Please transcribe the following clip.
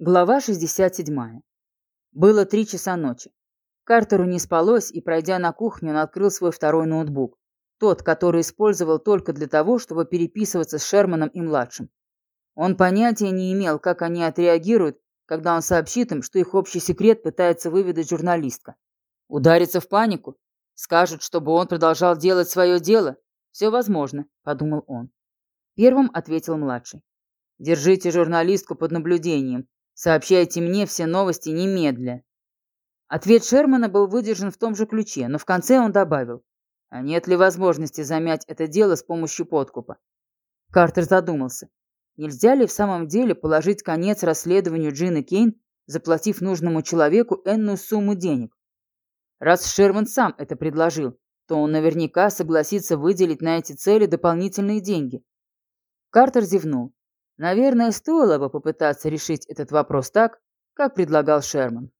Глава 67. Было три часа ночи. Картеру не спалось, и, пройдя на кухню, он открыл свой второй ноутбук. Тот, который использовал только для того, чтобы переписываться с Шерманом и младшим. Он понятия не имел, как они отреагируют, когда он сообщит им, что их общий секрет пытается выведать журналистка. Удариться в панику? Скажут, чтобы он продолжал делать свое дело? Все возможно, подумал он. Первым ответил младший. Держите журналистку под наблюдением. Сообщайте мне все новости немедля. Ответ Шермана был выдержан в том же ключе, но в конце он добавил. А нет ли возможности замять это дело с помощью подкупа? Картер задумался. Нельзя ли в самом деле положить конец расследованию Джины Кейн, заплатив нужному человеку энную сумму денег? Раз Шерман сам это предложил, то он наверняка согласится выделить на эти цели дополнительные деньги. Картер зевнул. Наверное, стоило бы попытаться решить этот вопрос так, как предлагал Шерман.